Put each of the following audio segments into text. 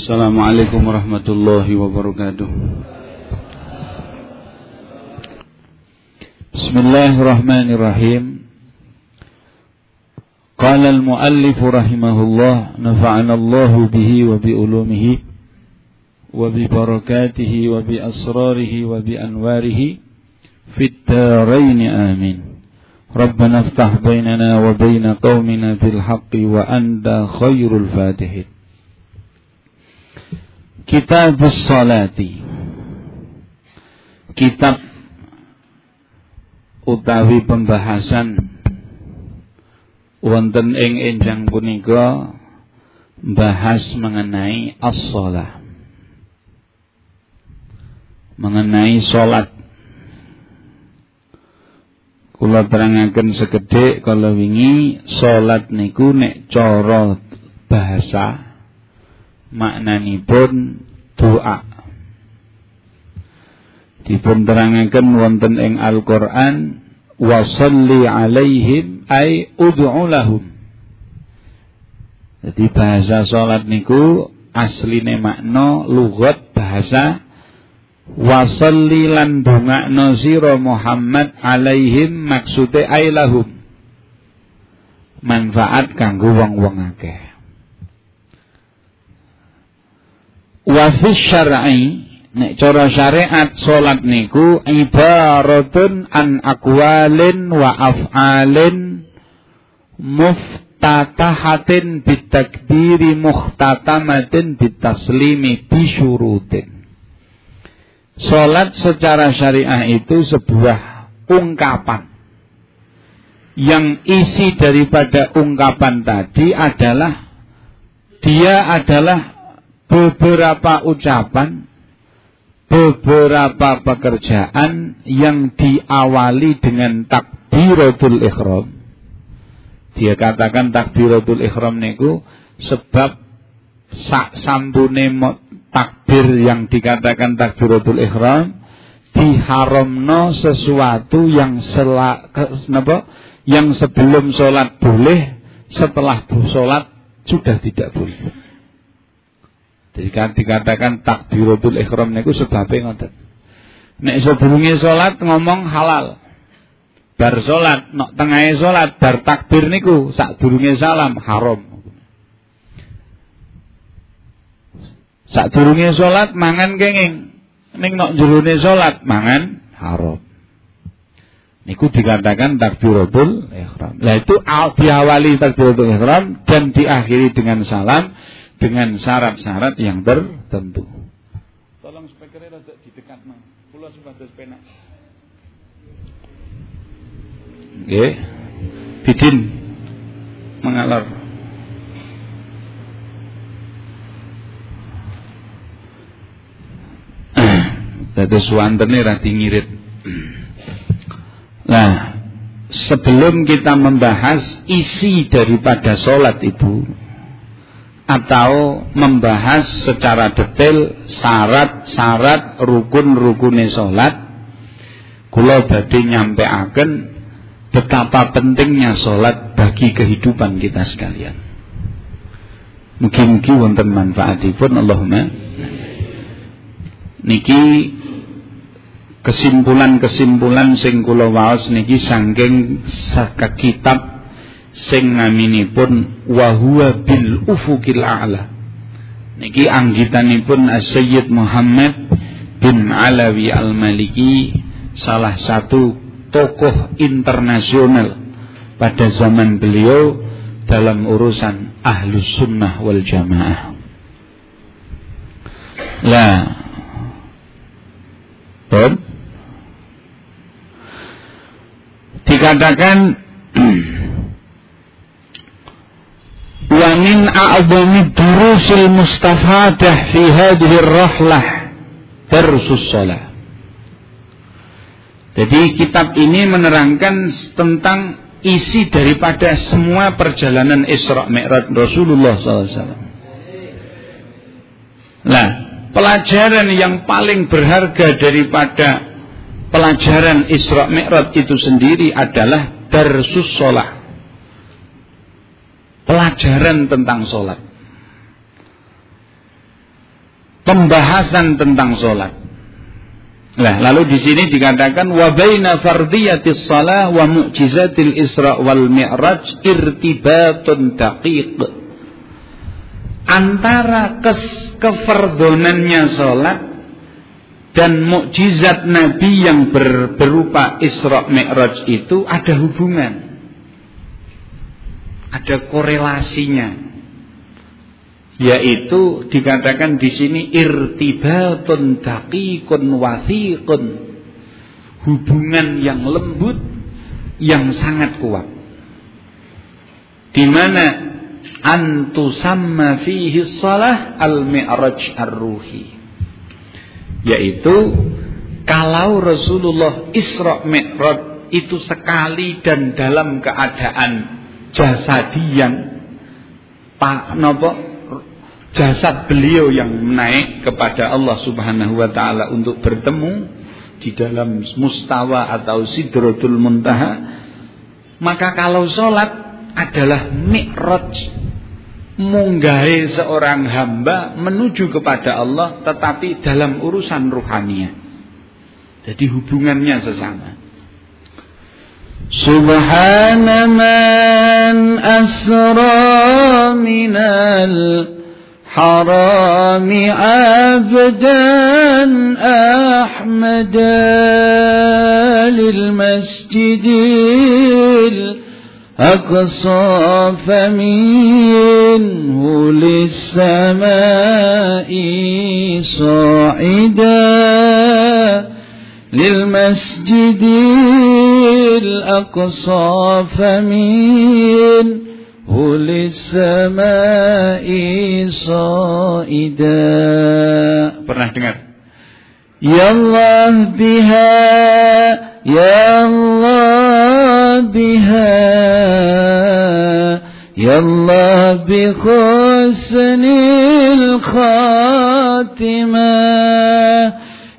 Assalamualaikum warahmatullahi wabarakatuh. Bismillahirrahmanirrahim. Qala al-muallif rahimahullah nafa'ana Allah bihi wa bi ulumihi wa bi barakatihi wa bi asrarihi wa bi anwarihi fid dharain amin. Rabbana iftah bainana wa bain qaumina bil haqqi wa anta khairul fatihin. Kitab Salati Kitab utawi pembahasan wonten ing enjang punika bahas mengenai as-shalah mengenai salat. Kula terangaken sekedhik kala wingi salat niku nek cara bahasa maknanipun doa. Dipun terangaken wonten ing Al-Qur'an wa sholli alaihim ay ud'u lahum. Jadi bahasa salat niku asline makna lugat bahasa wa sholli lan dongakno sira Muhammad alaihim maksude ay lahum. Manfaat kanggo wong-wong akeh. Wa fi syar'i nek cara syariat salat niku ibaratun an aqwalin wa af'alin muftatahatin bitakbiri muhtatamatin bitaslimi bisyurutin. Salat secara syariah itu sebuah ungkapan. Yang isi daripada ungkapan tadi adalah dia adalah beberapa ucapan, beberapa pekerjaan yang diawali dengan takbiratul ikhram. Dia katakan takbiratul ikhram niku sebab sak sambune takbir yang dikatakan takbiratul ikhram diharamno sesuatu yang yang sebelum sholat boleh, setelah sholat sudah tidak boleh. Jadi kan dikatakan takbiratul ihram niku sebabe ngoten. Nek sedurunge salat ngomong halal. Bar salat, nek tengahe salat bar takbir niku sadurunge salam haram. Sadurunge salat mangan kenging. Ning nek jerone salat mangan haram. Niku dikatakan takbiratul ihram. Lah itu diawali takbiratul ihram dan diakhiri dengan salam dengan syarat-syarat yang tertentu. Tolong speakernya rada didekat mang. Kula sebatas penak. Nggih. Bidin mengalor. Dados wantene ra ngirit. Nah, sebelum kita membahas isi daripada sholat itu, atau membahas secara detail syarat-syarat rukun-rukune salat kula badhe nyampeaken betapa pentingnya salat bagi kehidupan kita sekalian. Mungkin-mungkin wonten manfaatipun Allahumma niki kesimpulan-kesimpulan sing kula waos niki saking kitab sing naminipun wa huwa bil ufukil a'la. Niki anggitanipun Sayyid Muhammad bin Alawi Al-Maliki salah satu tokoh internasional pada zaman beliau dalam urusan ahlus sunnah wal jamaah. Lah Bon? dikatakan wa min a'zami durusil mustafadah fi hadhihi rahlah darsus shalah jadi kitab ini menerangkan tentang isi daripada semua perjalanan Isra Mi'raj Rasulullah SAW. Nah, pelajaran yang paling berharga daripada pelajaran Isra Mi'raj itu sendiri adalah darsus sholah pelajaran tentang sholat. pembahasan tentang sholat. Nah, lalu di sini dikatakan wa baina fardiyatis shalah wa mu'jizatil Isra wal Mi'raj irtibatun daqiq. Antara kes kefardonannya salat dan mukjizat Nabi yang ber, berupa Isra Mi'raj itu ada hubungan. Ada korelasinya. Yaitu dikatakan di sini irtibatun daqiqun wathiqun hubungan yang lembut yang sangat kuat. Di mana antusamma fihi salah al-mi'raj ar-ruhi. Yaitu kalau Rasulullah Isra Mi'raj itu sekali dan dalam keadaan jasadian pak nopo jasad beliau yang naik kepada Allah Subhanahu wa taala untuk bertemu di dalam mustawa atau sidratul muntaha maka kalau sholat adalah mi'raj. Munggahi seorang hamba menuju kepada Allah tetapi dalam urusan ruhania jadi hubungannya sesama Subhana man asra minal حرام عبدا أحمدا للمسجد الأقصى فمنه للسماء صاعدا للمسجد الأقصى فمين هو للسماء صائدا. Pernah dengar? يا الله بها يا الله بها يا الله بحسن الخاتمة.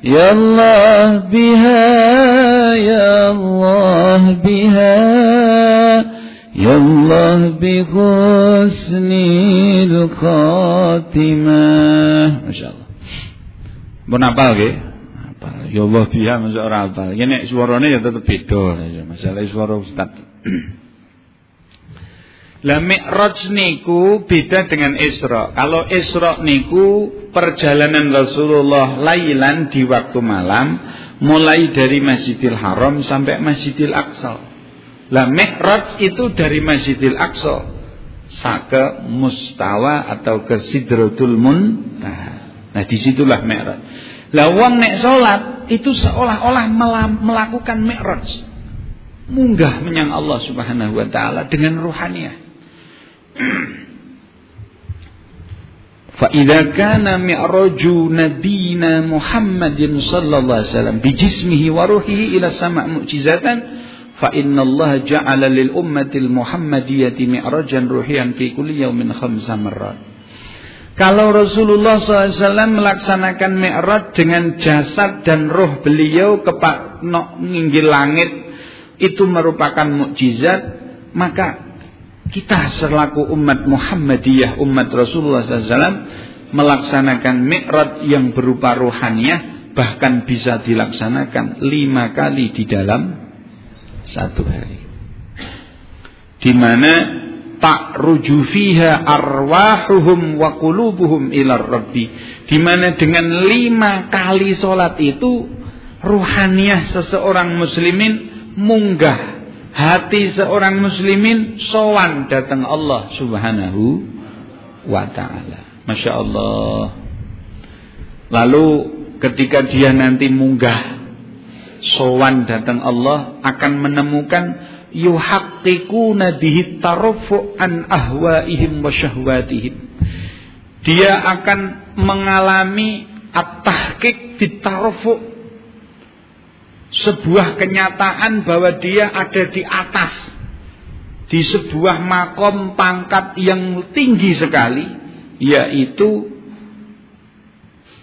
Khatimah Ya Allah biha Ya Allah biha Ya Allah bi husnil khatimah. Masyaallah. Mun apal nggih? Apal. Ya Allah biha masuk ora apal. Yen nek suarane ya tetep beda masalah suara ustaz. Lah Mi'raj niku beda dengan Isra. Kalau Isra niku perjalanan Rasulullah lailan di waktu malam mulai dari Masjidil Haram sampai Masjidil Aqsa. Lah Mi'raj itu dari Masjidil Aqsa ke Mustawa atau ke Sidratul Muntaha. Nah, di situlah Mi'raj. Lah wong nek salat itu seolah-olah melakukan Mi'raj. Munggah menyang Allah Subhanahu wa taala dengan ruhaniah. فإذا كان معراج نبينا محمد صلى الله عليه وسلم بجسمه وروحه إلى السماء معجزة fa innallaha ja'ala lil ummatil muhammadiyati mi'rajan ruhiyan fi kulli yaumin khamsa marrat kalau Rasulullah SAW melaksanakan mi'raj dengan jasad dan roh beliau ke no, ninggil langit itu merupakan mukjizat maka kita selaku umat Muhammadiyah umat Rasulullah SAW melaksanakan mi'raj yang berupa rohaniah bahkan bisa dilaksanakan lima kali di dalam satu hari. Di mana tak ruju fiha arwahuhum wa qulubuhum ila rabbi. Di mana dengan lima kali solat itu ruhaniah seseorang muslimin munggah hati seorang muslimin sowan datang Allah Subhanahu wa taala. Masya Allah. Lalu ketika dia nanti munggah sowan datang Allah akan menemukan yuhaqqiquna bihi an ahwaihim wa syahwatihim. Dia akan mengalami bitarufu sebuah kenyataan bahwa dia ada di atas di sebuah makom pangkat yang tinggi sekali yaitu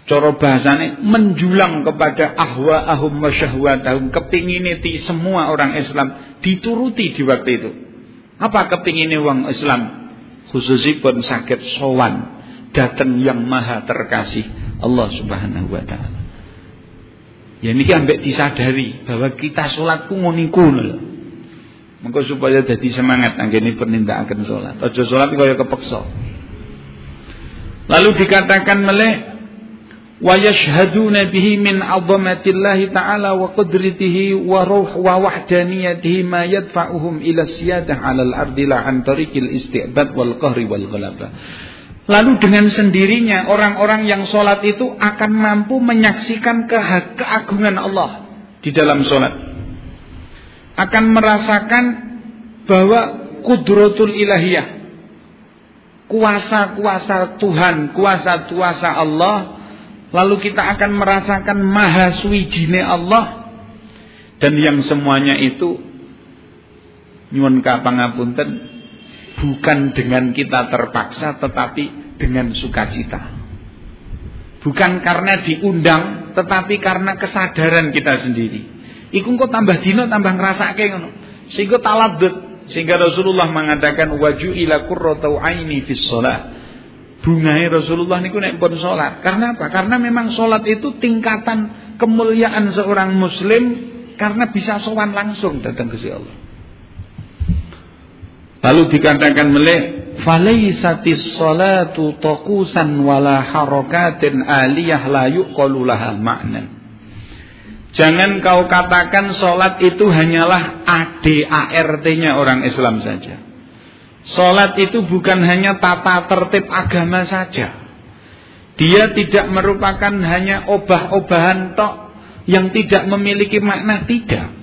Coro bahasane menjulang kepada ahwa ahum wa syahwatahum. Kepingin ti semua orang Islam dituruti di waktu itu. Apa kepingin orang Islam? Khususipun sakit sowan. Datang yang maha terkasih. Allah Subhanahu wa taala. Ya ini ambek disadari bahwa kita sholat ku ngoniku lho. Mengko supaya jadi semangat anggene sholat. Aja sholat kaya kepeksa. Lalu dikatakan meleh wa yashhaduna bihi min 'azamatillahi ta'ala wa qudratihi wa ruh wa wahdaniyatihi ma yadfa'uhum ila siyadah 'alal ardi la an tariqil wal qahri wal ghalabah. Lalu dengan sendirinya orang-orang yang sholat itu akan mampu menyaksikan ke keagungan Allah di dalam sholat. Akan merasakan bahwa kudrotul ilahiyah. Kuasa-kuasa Tuhan, kuasa-kuasa Allah. Lalu kita akan merasakan maha suwijine Allah. Dan yang semuanya itu nyuwun kapangapunten bukan dengan kita terpaksa tetapi dengan sukacita. Bukan karena diundang tetapi karena kesadaran kita sendiri. Iku kok tambah dino tambah ngrasake ngono. Sehingga taladud sehingga Rasulullah mengatakan waju ila qurratu aini fis shalah. Bungai Rasulullah niku nek pun salat. Karena apa? Karena memang salat itu tingkatan kemuliaan seorang muslim karena bisa sowan langsung datang ke Allah. Lalu dikatakan meleh falaisatis salatu taqusan wala harakatin aliyah la yuqalu ma'nan. Jangan kau katakan solat itu hanyalah ADART-nya orang Islam saja. Solat itu bukan hanya tata tertib agama saja. Dia tidak merupakan hanya obah-obahan tok yang tidak memiliki makna tidak.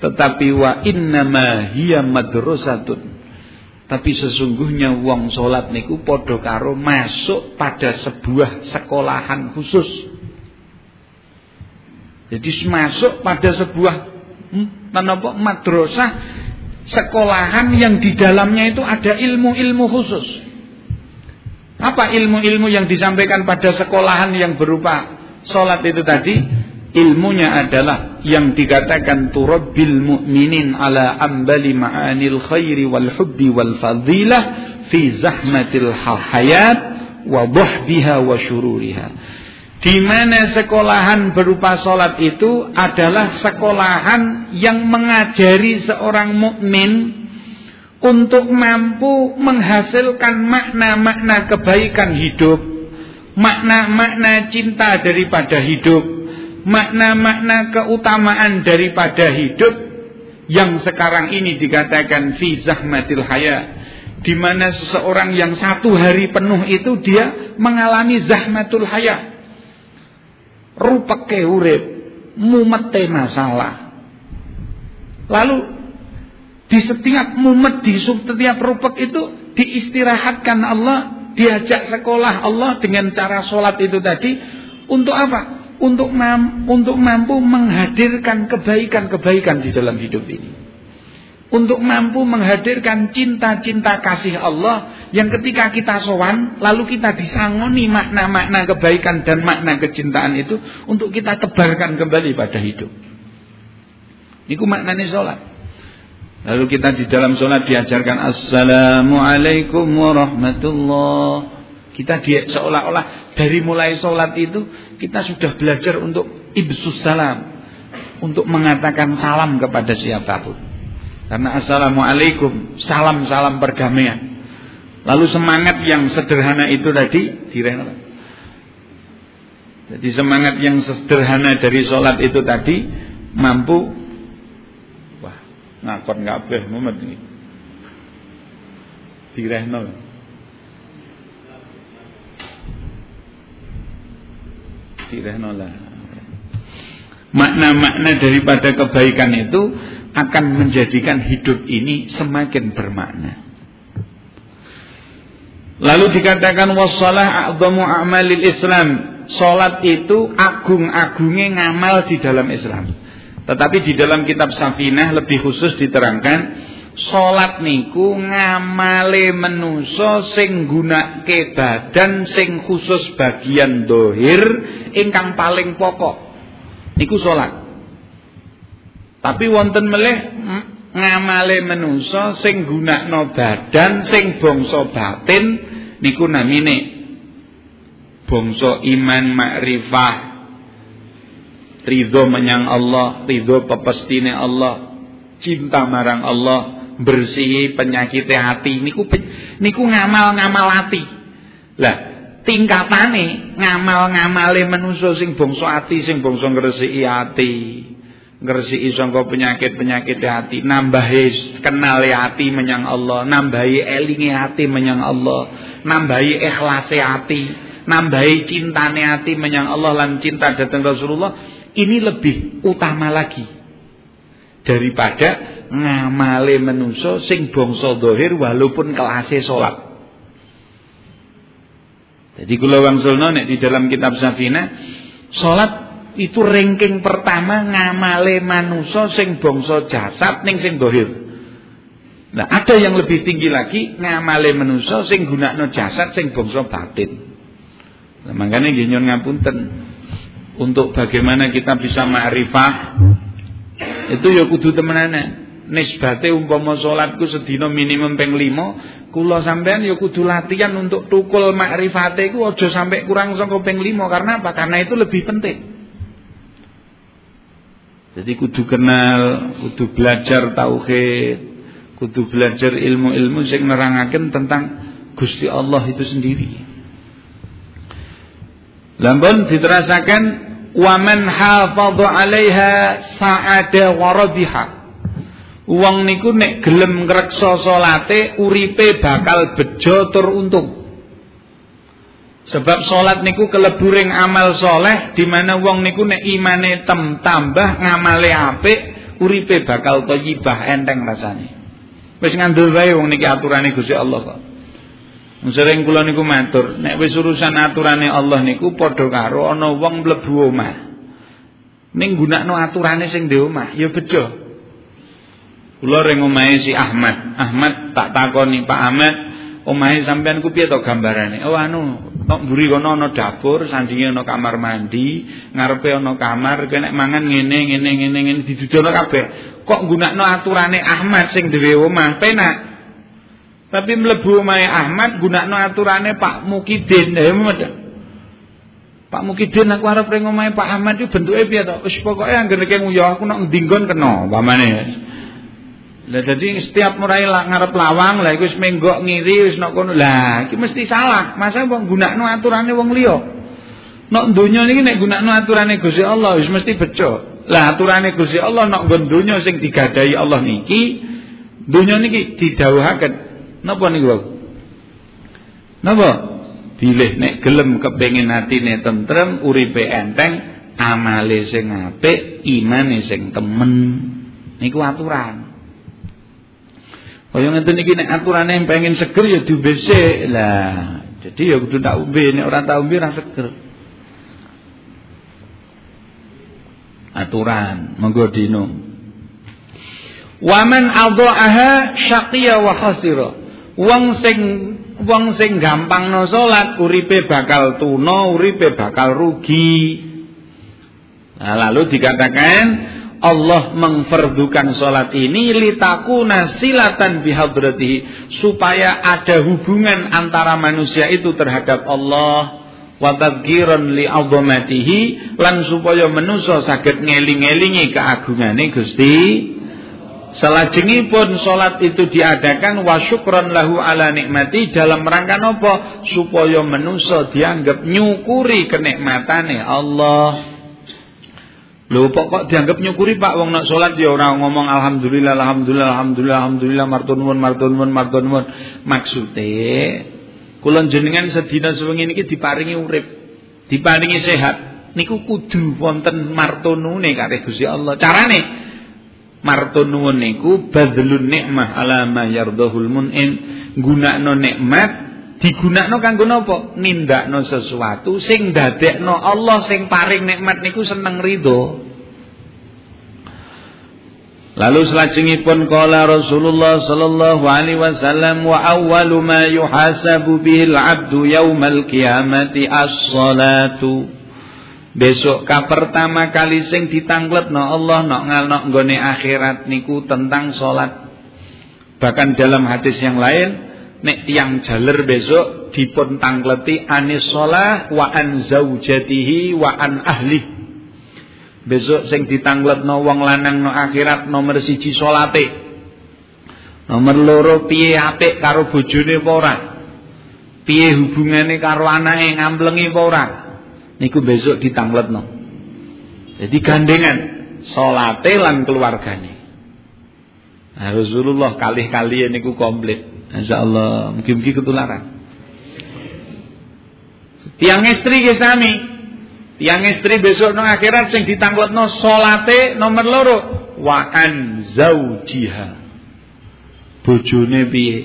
Tetapi wa innama hiya madrasatun. Tapi sesungguhnya wong salat niku padha karo masuk pada sebuah sekolahan khusus. Jadi masuk pada sebuah hmm, madrasah sekolahan yang di dalamnya itu ada ilmu-ilmu khusus. Apa ilmu-ilmu yang disampaikan pada sekolahan yang berupa salat itu tadi? ilmunya adalah yang dikatakan turabbil mu'minin ala ambali ma'anil khairi wal hubbi wal fadilah fi zahmatil hayat wa dhahbiha wa syururiha. Di mana sekolahan berupa solat itu adalah sekolahan yang mengajari seorang mukmin untuk mampu menghasilkan makna-makna kebaikan hidup, makna-makna cinta daripada hidup, makna-makna keutamaan daripada hidup yang sekarang ini dikatakan fi zahmatil haya di mana seseorang yang satu hari penuh itu dia mengalami zahmatul haya. Rupake urip mumete masalah. Lalu di setiap mumet di setiap rupek itu diistirahatkan Allah diajak sekolah Allah dengan cara sholat itu tadi untuk apa untuk untuk mampu menghadirkan kebaikan-kebaikan di dalam hidup ini. Untuk mampu menghadirkan cinta-cinta kasih Allah yang ketika kita sowan lalu kita disangoni makna-makna kebaikan dan makna kecintaan itu untuk kita tebarkan kembali pada hidup. Niku maknanya sholat. Lalu kita di dalam sholat diajarkan Assalamualaikum warahmatullahi kita dia seolah-olah dari mulai sholat itu kita sudah belajar untuk ibsus salam. Untuk mengatakan salam kepada siapa pun. Karena assalamualaikum, salam-salam perdamaian. Lalu semangat yang sederhana itu tadi direhab. Jadi semangat yang sederhana dari sholat itu tadi mampu wah ngakon boleh mumet ini. Makna-makna daripada kebaikan itu akan menjadikan hidup ini semakin bermakna. Lalu dikatakan wassalah a'zamu a'malil Islam. Salat itu agung-agungnya ngamal di dalam Islam. Tetapi di dalam kitab Safinah lebih khusus diterangkan Salat niku ngamale menusa sing gunake badan sing khusus bagian dohir ingkang paling pokok. Niku salat. Tapi wonten melih ngamale menusa sing gunakno badan sing bangsa batin niku namine bangsa iman makrifah ridho menyang Allah ridho pepestine Allah cinta marang Allah bersih penyakit hati. Niku niku ngamal-ngamal hati lah tingkatane ngamal-ngamale manusa sing bangsa ati sing bangsa ngresiki ati. Ngresiki sangka penyakit-penyakit hati. Nambahi kenal hati menyang Allah. Nambahi elinge hati menyang Allah. Nambahi ikhlase hati nambahi cintane hati menyang Allah lan cinta datang Rasulullah. Ini lebih utama lagi daripada ngamale manusa sing bangsa dohir walaupun kelasé salat jadi kula wangsulno nek di dalam kitab Safina salat itu ranking pertama ngamale manusa sing bangsa jasad ning sing dohir. Nah, ada yang lebih tinggi lagi ngamale manusa sing gunakno jasad sing bangsa batin. Nah, makanya nggih nyuwun ngapunten. Untuk bagaimana kita bisa ma'rifah itu ya kudu temenane. Nisbate umpama salatku sedina minimum ping 5, kula sampean ya kudu latihan untuk tukul makrifate iku aja sampai kurang saka ping 5 karena apa? Karena itu lebih penting. Jadi kudu kenal, kudu belajar tauhid, kudu belajar ilmu-ilmu sing nerangaken tentang Gusti Allah itu sendiri. Lampun diterasakan waman hafadha 'alaiha sa'ada wa rabiha. Wong niku nek gelem ngreksa salate uripe bakal bejo tur untung. Sebab sholat niku keleburing amal soleh di mana wong niku nek imane tem tambah ngamale apik uripe bakal thayyibah enteng rasane. Wis ngandel wae wong niki aturane Gusti Allah kok. Sering kula niku matur, nek wis urusan aturane Allah niku padha karo ana wong mlebu omah. Ning gunakno aturane sing ndek omah, ya bejo. Kula ring omahe si Ahmad. Ahmad tak takoni Pak Ahmad, omahe sampean ku piye to gambarane? Oh anu, Tok mburi kono ana dapur, sandinge ana kamar mandi, ngarepe ana kamar, kene mangan ngene ngene ngene ngene didudono kabeh. Kok gunakno aturane Ahmad sing dhewe omah, penak. Tapi mlebu omahe Ahmad gunakno aturane Pak Mukidin. Ya Pak Mukidin aku arep ring omahe Pak Ahmad itu bentuke piye to? Wis pokoke anggere nguyah aku nek ndinggon kena, pamane. Lah dadi setiap murai ngarep lawang lah iku wis menggok ngiri wis nok kono. Lah iki mesti salah. Masa wong gunakno aturane wong liya. Nok donya niki nek gunakno aturane Gusti Allah wis mesti bejo. Lah aturane Gusti Allah nok nggon donya sing digadahi Allah niki donya niki didhawuhaken. Napa niku? Napa? Pilih nek gelem kepengin atine tentrem, uripe enteng, amale sing apik, imane sing temen. Niku aturan. Kaya ngeten iki nek aturane pengen seger ya diombe sik. Lah, jadi ya kudu tak umbe nek ora tak umbe ora seger. Aturan monggo dinum. Waman adhaaha syaqiya wa khasira. Wong sing wong sing gampangno salat uripe bakal tuna, uripe bakal rugi. Nah, lalu dikatakan Allah mengfardukan sholat ini litakuna silatan bihadratihi supaya ada hubungan antara manusia itu terhadap Allah. Wa tadhkiran li lan supaya manusia saged ngeling-elingi keagungane Gusti. Selajengipun salat itu diadakan wa syukran lahu ala nikmati dalam rangka napa supaya manusia dianggap nyukuri kenikmatane Allah Lho pokok dianggap nyukuri Pak wong nak salat ya ora ngomong alhamdulillah alhamdulillah alhamdulillah alhamdulillah martun nuwun martun nuwun martun nuwun. Maksude kula jenengan sedina sewengi niki diparingi urip, diparingi sehat. Niku kudu wonten martunune kare Gusti Allah. Carane martun nuwun niku badlun nikmah ala ma yardahul mun'im. Gunakno nikmat digunakno kanggo napa? Nindakno sesuatu sing dadekno Allah sing paring nikmat niku seneng ridho. Lalu selajengipun kala Rasulullah sallallahu alaihi wasallam wa awwalu ma yuhasabu bihil abdu yaumal qiyamati as-salatu. Besok ka pertama kali sing ditangletno Allah nok ngalno nggone akhirat niku tentang salat. Bahkan dalam hadis yang lain nek tiang jaler besok dipun tangkleti anis sholah wa an zaujatihi wa an ahli. Besok sing ditangletno wong lanang no akhirat nomor siji salate. Nomor loro piye apik karo bojone apa ora? Piye hubungane karo anake ngamplengi apa ora? Niku besok ditangletno. Jadi gandengan salate lan keluargane. Nah, Rasulullah kalih-kali niku komplit. Insyaallah mugi-mugi ketularan. Tiang istri ke sami. Tiang istri besok nang akhirat sing ditangletno salate nomor loro wa an zaujiha. Bojone piye?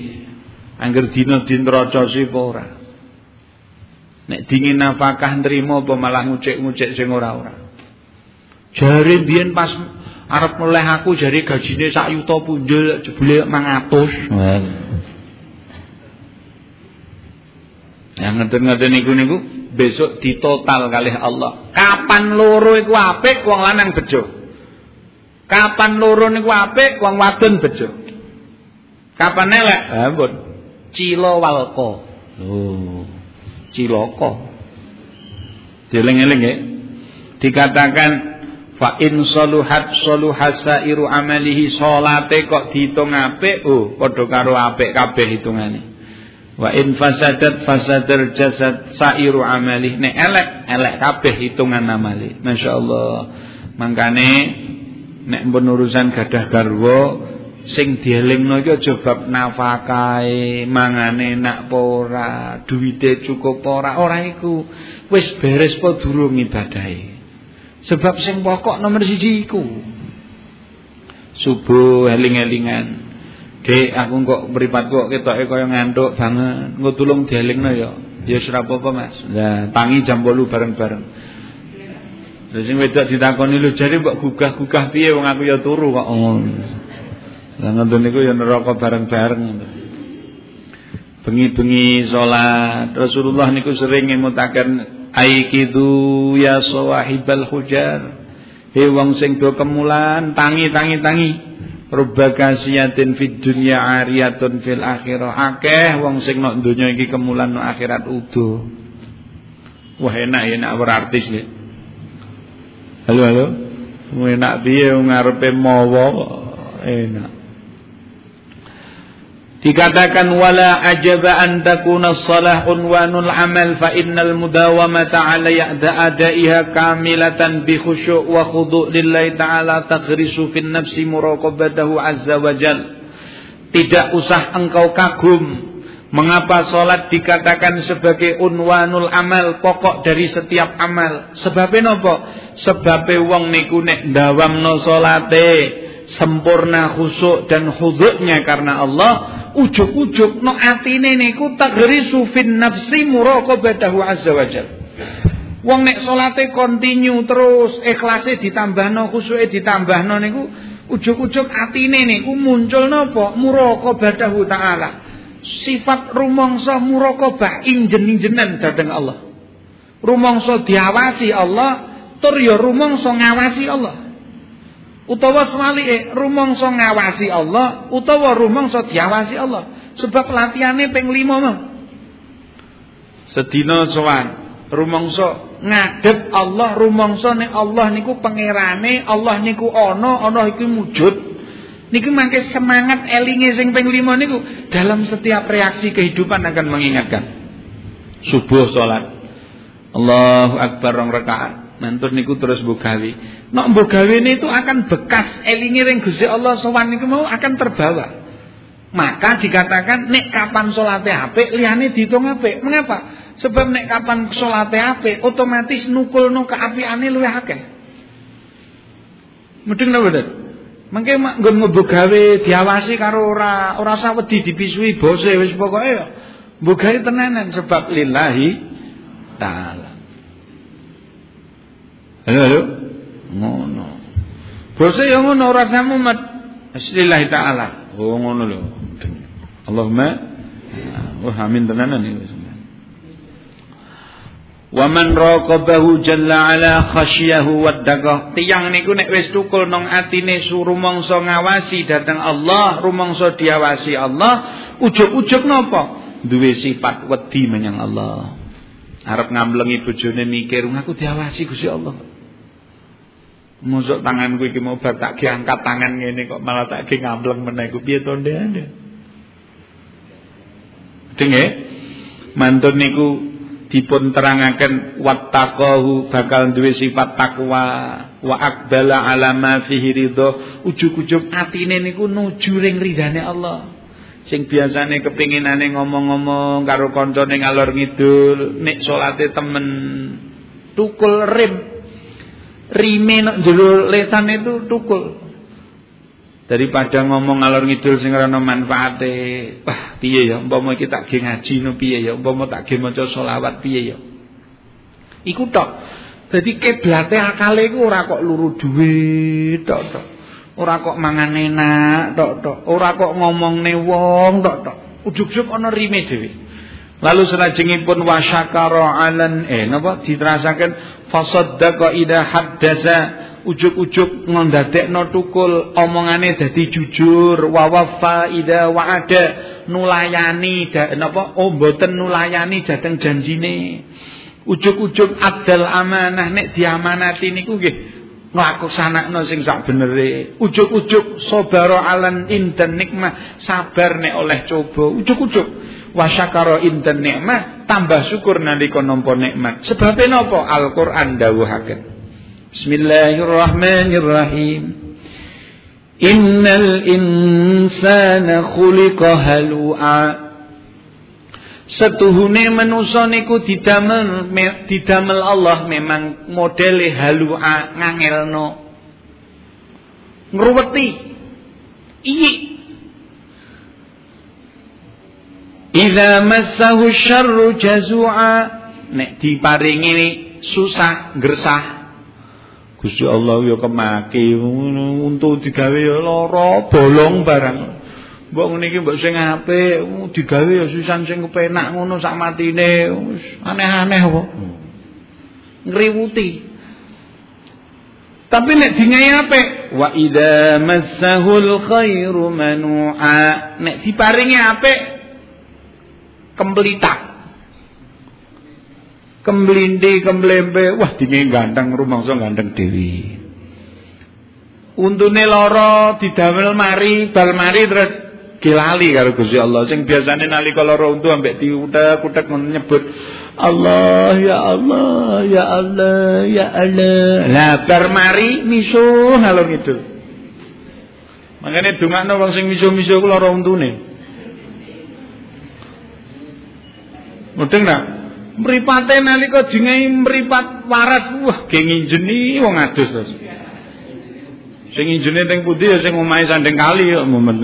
Angger dina dinrocosi apa ora? Nek dingin nafkah nrimo apa malah ngucek-ngucek sing ora-ora. Jare biyen pas arep mulai aku jare gajine sak yuta punjul jebule 500. Yang ngeten-ngeten niku niku besok ditotal kali Allah. Kapan loro iku apik wong lanang bejo. Kapan loro niku apik wong wadon bejo. Kapan elek? Ampun. Cilo walko. Oh. Ciloko. Dieling-eling ya. Dikatakan fa in saluhat saluhasairu amalihi salate kok dihitung apik, oh padha karo apik kabeh hitungane. Wa in fasadat fasadar jasad sairu amali. Nek elek, elek kabeh hitungan amali. Masyaallah. Mangkane nek pun urusan gadah garwa sing dielingno iki aja bab nafakae, mangane apa ora, duwite cukup ora, ora iku. Wis beres apa durung ibadahe. Sebab sing pokok nomor siji iku. Subuh eling-elingan Dek, aku kok mripat kok ketoke kaya ngantuk banget. Engko tulung dielingno ya. Ya ora apa-apa, Mas. Lah, tangi jam 8 bareng-bareng. Lah sing wedok ditakoni lho, jare mbok gugah-gugah piye wong aku ya turu kok. Oh. Lah ngoten niku ya neraka bareng-bareng. Bengi-bengi salat Rasulullah niku sering ngemutaken aikidu ya sawahibal hujar. He wong sing do kemulan tangi tangi tangi. Rubba kasiyatin fid dunya ariyatun fil akhirah. Akeh wong sing nok donya iki kemulan nok akhirat utuh. Wah enak ya enak berartis ya. Halo halo. Enak piye ngarepe mawa enak. Dikatakan wala ajaba an takuna salah unwanul amal fa innal mudawamata ala ya'da adaiha kamilatan bi khusyu' wa khudu' lillahi ta'ala taghrisu fin nafsi muraqabatahu azza wa jal. Tidak usah engkau kagum mengapa salat dikatakan sebagai unwanul amal, pokok dari setiap amal. Sebabnya napa? Sebabe wong niku nek ndawamno salate sempurna khusuk dan huduknya karena Allah ujuk-ujuk no atine niku tagrisu fin nafsi muraqabatahu azza wajal wong nek salate kontinu terus ikhlase ditambahno khusuke ditambahno niku ujuk-ujuk atine niku muncul napa muraqabatahu taala. Sifat rumangsa muraqabah injen-injenan dhateng Allah. Rumangsa diawasi Allah tur ya rumangsa ngawasi Allah utawa swalike rumangsa ngawasi Allah utawa rumangsa diawasi Allah. Sebab latihane ping 5 mah sedina sowan rumangsa ngadep Allah rumangsa nek Allah niku pangerane Allah niku ana ana iku wujud niku mangke semangat elinge sing ping 5 niku. Dalam setiap reaksi kehidupan akan mengingatkan. Subuh salat Allahu akbar rong rakaat Mantur niku terus bukawi. Nek mbok gawene itu akan bekas elinge ring Gusti Allah sowan niku mau akan terbawa. Maka dikatakan nek kapan salate apik liyane diitung apik. Mengapa? Sebab nek kapan salate apik otomatis nukulno keapiane luwih akeh. Mudeng napa mboten? Mengke nggon mbok gawe diawasi karo ora ora usah wedi dipisui bose wis pokoke tenanan sebab lillahi taala. Halo halo. Ngono. Bose ya ngono rasamu mat Bismillah taala. Oh ngono lho. Allahumma wa amin tenanan iki. Wa man raqabahu jalla ala khasyiyahu waddaqah. Tiyang niku nek wis tukul nang atine rumangsa ngawasi dhateng Allah, rumangsa diawasi Allah, ujug-ujug napa? Duwe sifat wedi menyang Allah. Arep ngamblengi bojone mikir, aku diawasi Gusti Allah. Mosok tanganku iki mau bar tak angkat tangan ngene kok malah tak ngambleng meneh. Ku piye to ndek. Denge mantun niku dipun terangaken wattaqahu bakal duwe sifat takwa wa aqbala ala ma fihi ridho. Ujug-ujug atine niku nuju ring ridane Allah. Sing biasane kepinginane ngomong-ngomong karo kancane ngalor ngidul nek salate temen tukul rim rime nek jero lesan itu tukul. Daripada ngomong ngalor ngidul sing ora manfaate wah piye ya? Umpama iki tak ge ngaji no piye ya? Umpama tak ge maca selawat piye ya? Iku tok. Dadi kiblate akale iku ora kok luru dhuwit tok tok. Ora kok mangan enak tok tok. Ora kok ngomongne wong tok tok. Ujug-ujug ana rime dhewe lalu salajengipun wasyakara alan eh napa? Diterasaken fasaddaqa ida haddasa ujug-ujug ngondadekno tukul omongane dadi jujur wa wafa ida wa'ada. Nulayani napa? Oh mboten nulayani jateng janjine. Ujug-ujug adal amanah nek diamanati niku nggih nglakosanakno sing sak benere. Ujug-ujug sabara alan indan nikmah. Sabar nek oleh coba. Ujug-ujug wasyakara indan nikmah. Tambah syukur nalika nampa nikmat. Sebabe napa? Al-Qur'an dawuhaken. Bismillahirrahmanirrahim. Innal insana khuliqa halu'a Setuhune manusa niku didamel didamel Allah memang modele halu'a ngangelno. Ngruweti. Iyi Idza massahu syarru jazua nek diparingi susah gersah. Gusti Allah ya kemaki untuk digawe ya lara bolong barang. Mbok ngene iki mbok sing apik digawe ya susan sing kepenak ngono sak matine. Aneh-aneh apa. Ngriwuti. Tapi nek dingai apik wa idza massahul khairu manu'a. Nek diparingi apik kemblitak. Kemblindi kemblembe wah dingin ganteng rumangsa ganteng dewi. Untune lara didamel mari bal mari terus kilali karo Gusti Allah. Sing biasane nalika lara untu ambek diutek-utek nyebut Allah ya Allah ya Allah ya Allah. Lah bar mari misuh ngalor ngidul. Makane dongakno wong sing misuh-misuh ku lara untune. Mudeng nak? Mripate nalika dingai mripat waras wah ge nginjeni wong adus sing nginjene teng pundi ya sing omahe sandeng kali kok momen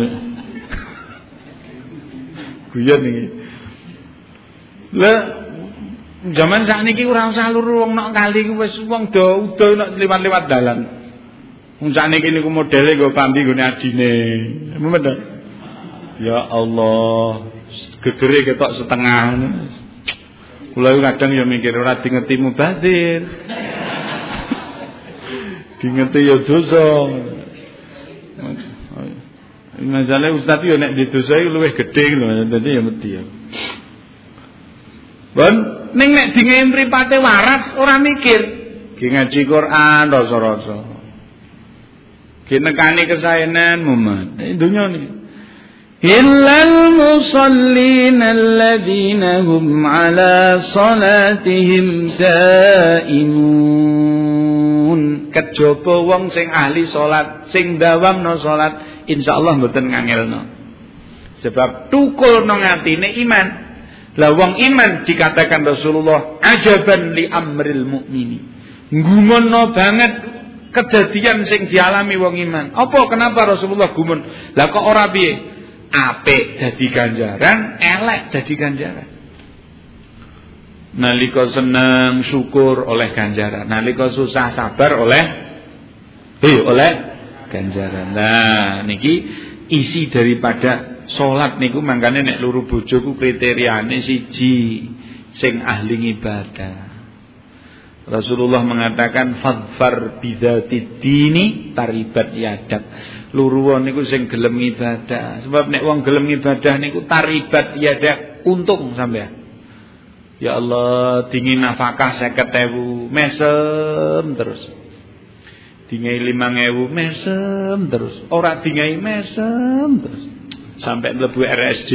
guyon iki. Lah zaman sakniki ora usah luru wong nok kali ku wis wong do udo nok liwat-liwat dalan. Wong sakniki niku modele nggo pambi nggone adine. Momen ya Allah gegere ketok setengah Kula kadang ya mikir ora dingeti mubadir. dingeti ya dosa. Masalah ustaz yo nek didosai luwih gedhe lho, dadi ya mesti ya. Bon, ning nek dinge mripate waras ora mikir. Ki ngaji Quran rasa-rasa. Ki nekani kesaenan mumet. Ini dunya nih. إلا المصلين الذين هم على صلاتهم دائمون kejaba wong sing ahli salat sing dawamno salat insyaallah mboten ngangelno sebab tukul nang atine iman. Lah wong iman dikatakan Rasulullah ajaban li amril mukmini ngumonno banget kedadian sing dialami wong iman. Apa kenapa Rasulullah gumun? Lah kok ora piye? Apik dadi ganjaran, elek dadi ganjaran. Nalika seneng syukur oleh ganjaran, nalika susah sabar oleh eh oleh ganjaran. Nah, niki isi daripada salat niku mangkane nek luru bojoku kriteriane siji sing ahli ibadah. Rasulullah mengatakan fadfar bidzati dini taribat yadak. Luruwan niku sing gelem ibadah. Sebab nek wong gelem ibadah niku taribat yadak untung sampean. Ya Allah, dingin nafkah 50.000, mesem terus. Dingai 5.000, mesem terus. Ora dingai mesem terus. Sampai mlebu RSJ.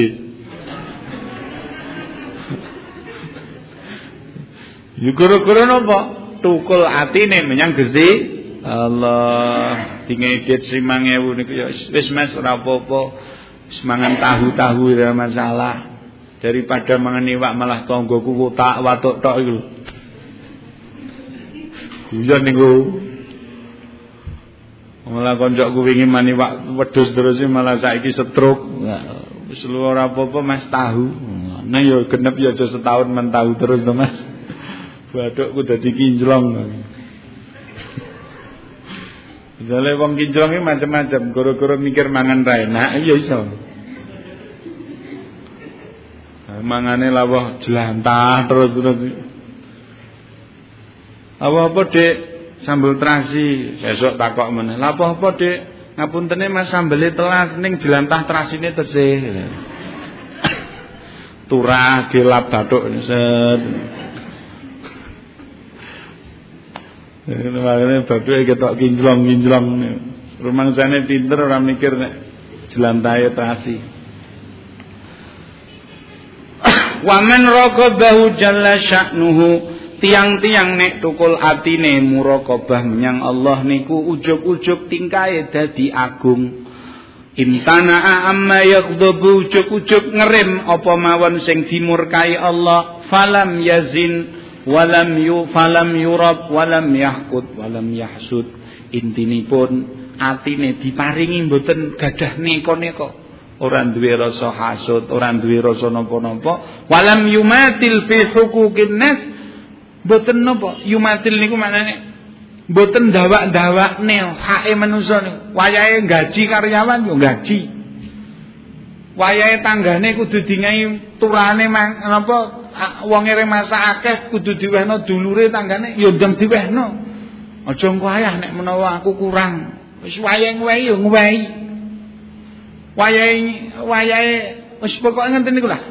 Yukuru-kuru napa? Tukul atine menyang Gusti Allah. Dingai dit 5000 niku ya wis Mas ora apa-apa. Wis mangan tahu-tahu ya masalah. Daripada mangan iwak malah tanggoku kotak watuk tok iku. Guyon niku. Malah koncoku wingi mani wak wedhus terus malah saiki stroke. Wis ora apa-apa Mas tahu. Nah ya genep ya aja setahun men tahu terus to Mas. Badukku dadi kinclong. Misalnya wong kinclong iki macam-macam, gara-gara mikir mangan ra enak ya iso. Mangane lawah jelantah terus terus. Apa-apa Dik, sambel terasi, sesuk takok meneh. Lah apa-apa Dik, ngapuntene Mas sambele telas ning jelantah terasine tesih. Turah gelap bathuk set. Makanya babi ketok kinclong-kinclong. sana pinter orang mikir nek jelantahe terasi. Waman raqabahu jalla sya'nuhu. Tiang-tiang nek tukul atine muraqabah menyang Allah niku ujug-ujug tingkae dadi agung. Imtana'a amma yaghdabu ujug-ujug ngerim apa mawon sing dimurkai Allah. Falam yazin walam yu falam yurab walam yahkut walam yahsud. Intinipun atine diparingi mboten gadah neko-neko ora duwe rasa hasud ora duwe rasa napa-napa walam yumatil fi huquqin nas mboten napa yumatil niku maknane mboten dawak-dawakne hake manusa niku wayahe gaji karyawan yo gaji wayahe tanggane kudu dingai turane napa wong ere masa akeh kudu diwehno dulure tanggane ya ndang diwehno. Aja engko ayah nek menawa aku kurang. Wis wayahe ngwehi ya ngwehi. Wayahe wayahe wis pokoke ngenten niku lah.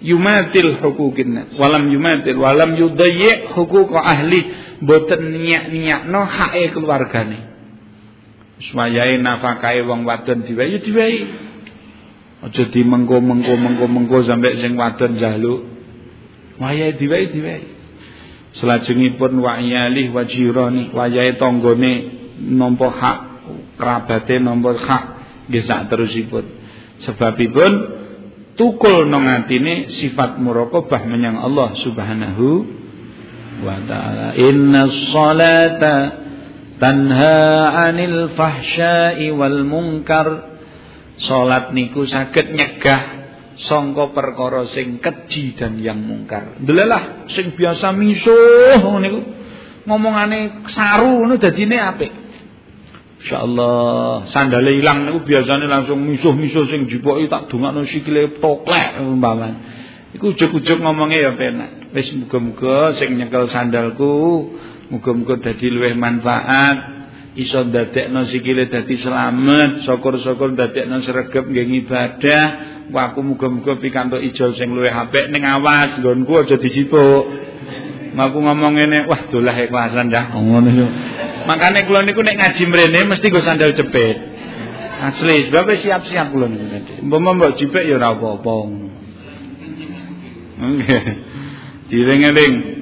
Yumatil hukukin walam yumatil walam yudayyi hukuk ahli boten niyak-niyakno hake keluargane. Wis wayahe nafkahe wong wadon diwehi ya diwehi. Aja di mengko mengko mengko sampai sing wadon jaluk. Wayahe diwai diwai. Selajengipun wa iyalih wa jirani, wayahe nampa hak, kerabate nampa hak nggih sak terusipun. Sebabipun tukul nang atine sifat muraqabah menyang Allah Subhanahu wa taala. Innas salata tanha 'anil fahsya'i wal munkar Salat niku saged nyegah sangka perkara sing keji dan yang mungkar. Ndelalah sing biasa misuh niku ngomongane saru ngono dadine apik. Insyaallah sandale ilang niku biasane langsung misuh-misuh sing jipoki tak dongakno sikile toklek umpamane. Iku ujug-ujug ngomongnya ya penak. Wis muga-muga sing nyekel sandalku muga-muga dadi luwih manfaat iso ndadekno sikile dadi selamat, syukur-syukur ndadekno sregep nggih ibadah. Wah aku muga-muga pikantuk ijol sing luwih apik ning awas nggonku aja dijipuk. Aku ngomong ngene, wah dolah ikhlasan dah ngono yo. Makane kula niku nek ngaji mrene mesti nggo sandal jepit. Asli, sebab siap-siap kula niku nanti. Mbok mbok jipik ya ora apa-apa. Nggih. Diring-eling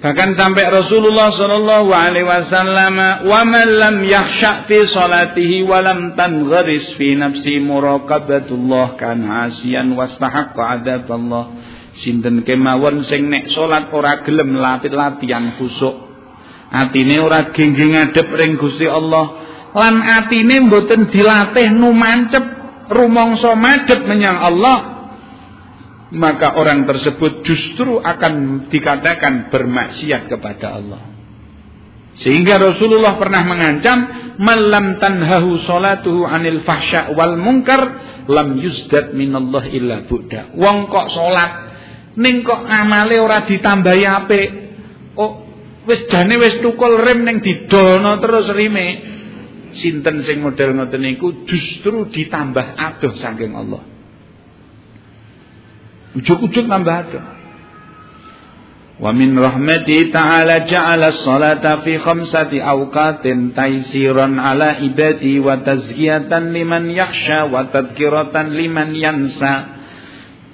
Bahkan sampai Rasulullah sallallahu alaihi wasallam wa man lam yakhsha fi salatihi wa lam tangharis fi nafsi muraqabatullah kan asiyan wastahaqqa adzaballah. Sinten kemawon sing nek salat ora gelem latihan khusuk. Atine ora gengging ngadep ring Gusti Allah lan atine mboten dilatih numancep rumangsa madhep menyang Allah maka orang tersebut justru akan dikatakan bermaksiat kepada Allah. Sehingga Rasulullah pernah mengancam, "Malam tanhahu salatuhu anil fahsya wal munkar lam yuzdad minallah illa buddha." Wong kok salat ning kok amale ora ditambahi apik, Oh, wis jane wis tukul rem ning didolno terus rime. Sinten sing model ngoten niku justru ditambah adoh saking Allah. Ujuk-ujuk nambah adoh. Wa min rahmati ta'ala ja'ala as-salata fi khamsati awqatin taysiran ala ibadi wa tazkiyatan liman yakhsha wa tadhkiratan liman yansa.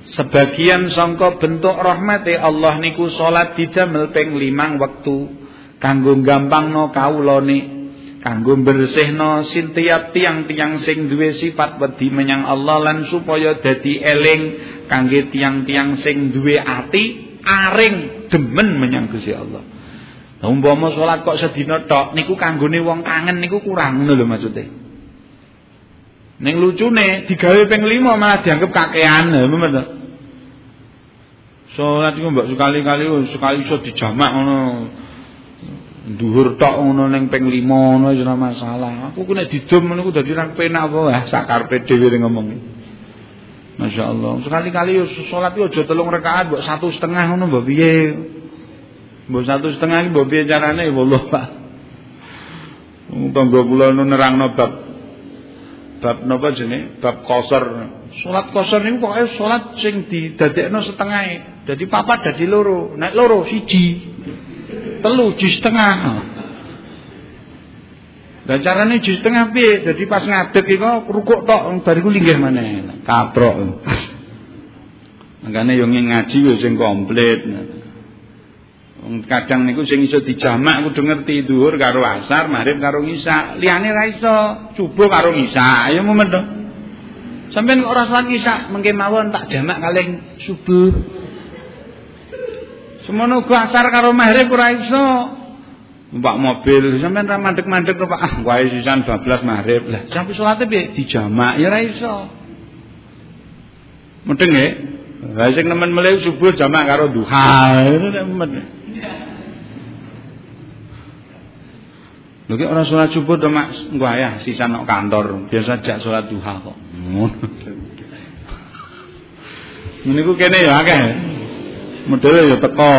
Sebagian sangka bentuk rahmati Allah niku salat didamel ping limang wektu kanggo gampangno kawulane kanggo bersihno sintiap tiang-tiang sing duwe sifat wedi menyang Allah lan supaya dadi eling kangge tiang-tiang sing duwe ati aring demen menyang Gusti Allah. Lah umpama salat kok sedina tok niku kanggone wong kangen niku kurang ngono lho maksude. Ning lucune digawe ping 5 malah dianggap kakean, bener? Salat iku mbok sekali-kali sekali iso dijamak ngono. Dhuwur tok ngono ning ping 5 ngono ora masalah. Aku ku nek didum niku dadi ra penak apa sak karepe dhewe ngomong. Masya Allah. Sekali-kali sholat itu aja telung rakaat, buat satu setengah ngono mbok piye? Mbok satu setengah mbok piye carane wallah Pak. Tangga kula nerangno bab bab napa jenenge? Bab qasar. Salat qasar niku pokoke salat sing didadekno setengah. Dadi papat dadi loro. Nek loro siji. Telu ji setengah. Dan carane jus tengah piye? Dadi pas ngadeg iku rukuk tok bariku linggih maneh. Katrok. Makane yo ngaji yo sing komplit. Kadang niku sing iso dijamak kudu ngerti dhuwur karo asar, maghrib karo isya. Liyane ra iso, subuh karo isya. Ayo mumet to. Sampeyan kok ora salat isya, mengke tak jamak kaleng subuh. Semono uga asar karo maghrib ora iso. Numpak mobil sampean ra mandek-mandek ah wae sisan bablas maghrib lah sampai salate piye? Dijamak ya ora iso. Mudeng nggih Lah sing nemen subuh jamak karo duha. Itu nek men Lho ki ora salat subuh to Mak engko ayah sisan nang kantor. Biasa jak salat duha kok. Niku kene ya akeh. Modele ya teko.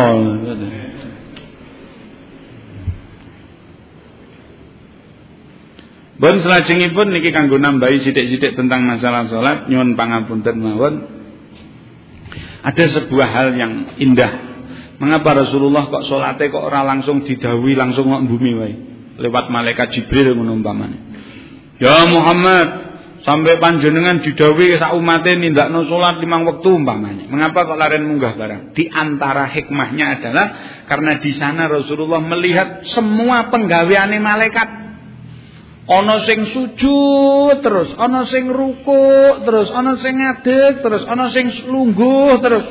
Bon pun niki kanggo nambahi sithik-sithik tentang masalah salat nyuwun pangapunten mawon. Ada sebuah hal yang indah. Mengapa Rasulullah kok salate kok ora langsung didhawuhi langsung kok bumi wae lewat malaikat Jibril ngono. Ya Muhammad, sampai panjenengan didhawuhi sak umate nindakno salat limang wektu umpamanya. Mengapa kok laren munggah barang? Di antara hikmahnya adalah karena di sana Rasulullah melihat semua penggaweane malaikat Ana sing sujud terus, ana sing ruku terus, ana sing ngadeg terus, ana sing lungguh terus.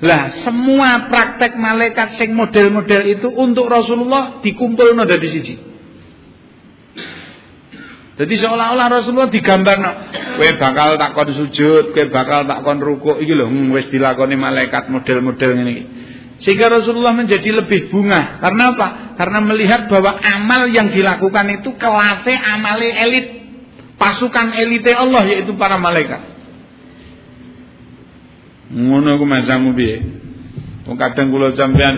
Lah, semua praktek malaikat sing model-model itu untuk Rasulullah dikumpulno dari siji. Jadi seolah-olah Rasulullah digambarno, kowe bakal takon sujud, kowe bakal takon ruku iki lho hmm, wis dilakoni malaikat model-model iki. Sehingga Rasulullah menjadi lebih bunga. Karena apa? Karena melihat bahwa amal yang dilakukan itu kelasnya amale elit. Pasukan elite Allah yaitu para malaikat. Ngono aku masamu piye? Kadang kula sampean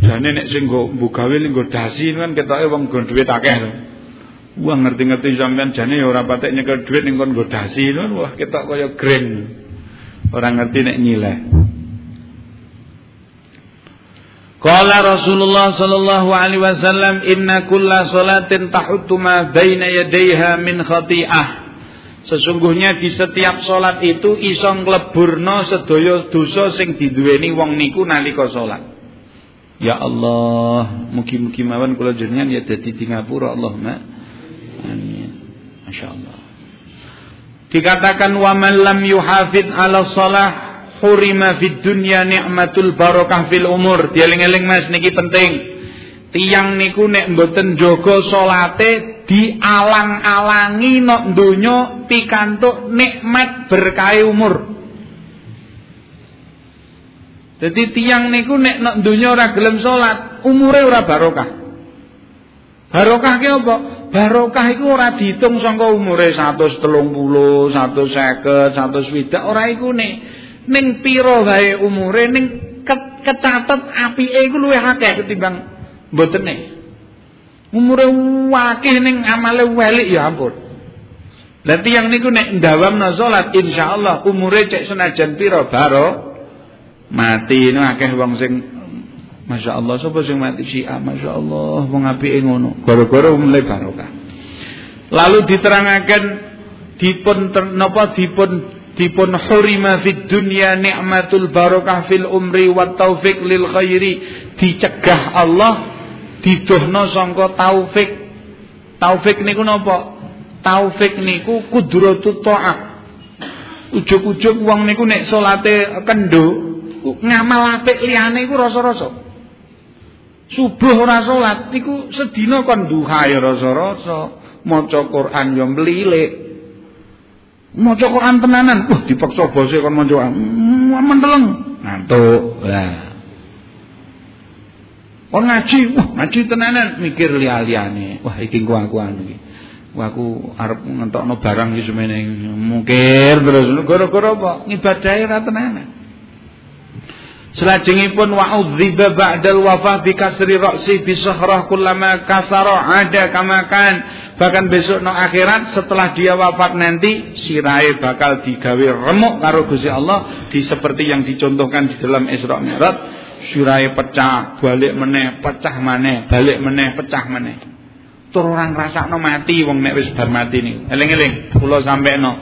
jane nek sing mbugawe nggo dasi kan ketoke wong nggo dhuwit akeh. Wah ngerti-ngerti sampean jane ya ora patek nyekel dhuwit ning kon nggo dasi wah ketok kaya green. Orang ngerti nek nyileh. Qala Rasulullah sallallahu alaihi wasallam inna kulla salatin tahuttu ma baina yadayha min khati'ah. Sesungguhnya di setiap salat itu iso ngleburna sedaya dosa sing diduweni wong niku nalika salat. Ya Allah, mugi-mugi mawon kula jenengan ya dadi di ngapura Allahumma amin. Masyaallah. Dikatakan wa man lam yuhafid ala salah hurima fid dunya nikmatul barokah fil umur. Dieling-eling Mas niki penting. Tiang niku nek mboten jaga salate dialang-alangi nok donya pikantuk nikmat berkah umur. Jadi tiang niku nek nok donya ora gelem salat, umure ora barokah. Barokah ki apa? Barokah iku ora diitung saka umure 130, 150, 120, ora iku nek ning pira wae umure ning kecatet apike iku luwih akeh ketimbang mbotene. Umure wakih ning amale welik ya ampun. Lah tiyang niku nek ndawamna salat insyaallah umure cek senajan pira baro mati ini akeh wong sing Masya Allah sapa sing mati? Syiah Masya Allah wong apike ngono. Gara-gara mulai barokah. Lalu diterangaken dipun napa dipun dipun hurima fid dunya nikmatul barokah fil umri wat taufik lil khairi. Dicegah Allah didohno sangka taufik taufik niku napa? Taufik niku kudratut taat ujug-ujug wong niku nek salate kendo ngamal apik liyane iku rasa-rasa. Subuh ora salat iku sedina kon duha ya rasa-rasa, maca Quran yo mlilik. Maca Quran tenanan, wah dipaksa bose kon maca menteleng, ngantuk. Lah. Kon ngaji, wah ngaji tenanan mikir liya-liyane. Wah iki ku aku anu iki. Aku arep ngentokno barang iki semene. Mungkir terus gara-gara apa? Ngibadahe ra tenanan. Selajengipun wa udziba ba'dal wafah bi kasri ra'si bi sahrah kullama kasara ada kamakan. Bahkan besok no akhirat setelah dia wafat nanti sirai bakal digawe remuk karo Gusti Allah di seperti yang dicontohkan di dalam Isra Mi'raj. Sirai pecah, balik meneh, pecah meneh, balik meneh, pecah meneh. Tur orang no mati wong nek wis bar mati nih. Eling-eling kula no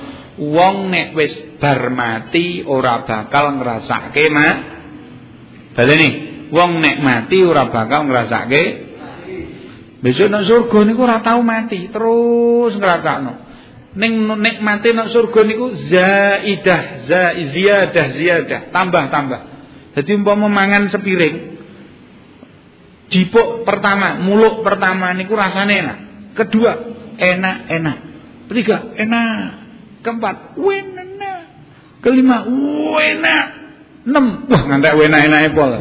wong nek wis bar mati ora bakal ngrasake mati Baleni, wong nek mati ora bakal ngrasake Besok nang surga niku ora tau mati, terus ngrasakno. Ning nek mati nang surga niku zaidah, ziyadah, ziyadah, tambah-tambah. Jadi umpama mangan sepiring Jipuk pertama, muluk pertama niku rasane enak. Kedua, enak-enak. Ketiga, enak. Keempat, enak. Kelima, enak. 6 wah ngantek enak-enake pol.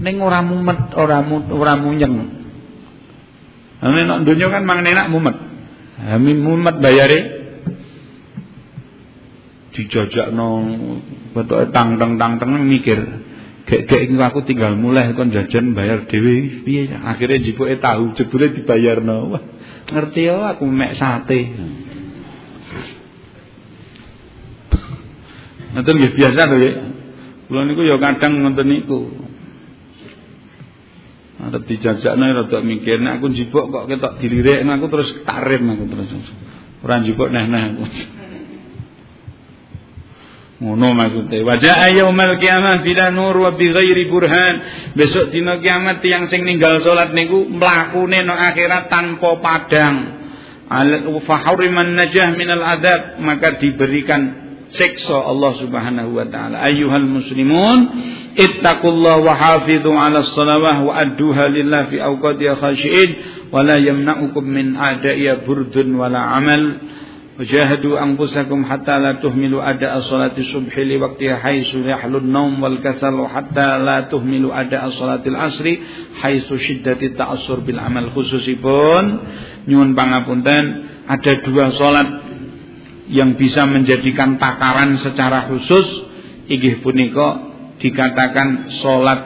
Ning ora mumet ora ora munyeng. Nek nek donya kan mangan enak mumet. Amin mumet bayare. Dijajakno betoke tang tang tang tang mikir gek-gek iki aku tinggal mulai kon jajan bayar dhewe. Akhirnya jipuke tahu jebule dibayarno. Wah ngerti yo aku mek sate. Nanti biasa tuh ya. Kula niku ya kadang ngoten niku. Arep dijajakne rada mikir nek aku njibok kok ketok dilirik aku terus tarim aku terus. Ora njibok neh-neh aku. Ngono maksudnya. Wajah yaumal kiamah bila nur wa bi ghairi burhan. Besok dina kiamat yang sing ninggal salat niku mlakune nang akhirat tanpa padang. Al fahuriman najah minal adab maka diberikan siksa Allah Subhanahu wa taala. Ayyuhal muslimun, ittaqullah wa hafidhu 'ala shalawah wa adduha lillah fi awqati khashiin wa la yamna'ukum min ada'iya burdun wala amal. Wajahadu anfusakum hatta la tuhmilu ada'a salati subhi li waqtiha haitsu yahlun naum wal kasal hatta la tuhmilu ada'a salatil asri haitsu syiddati ta'assur bil amal khususipun nyuwun pangapunten ada dua salat yang bisa menjadikan takaran secara khusus inggih punika dikatakan salat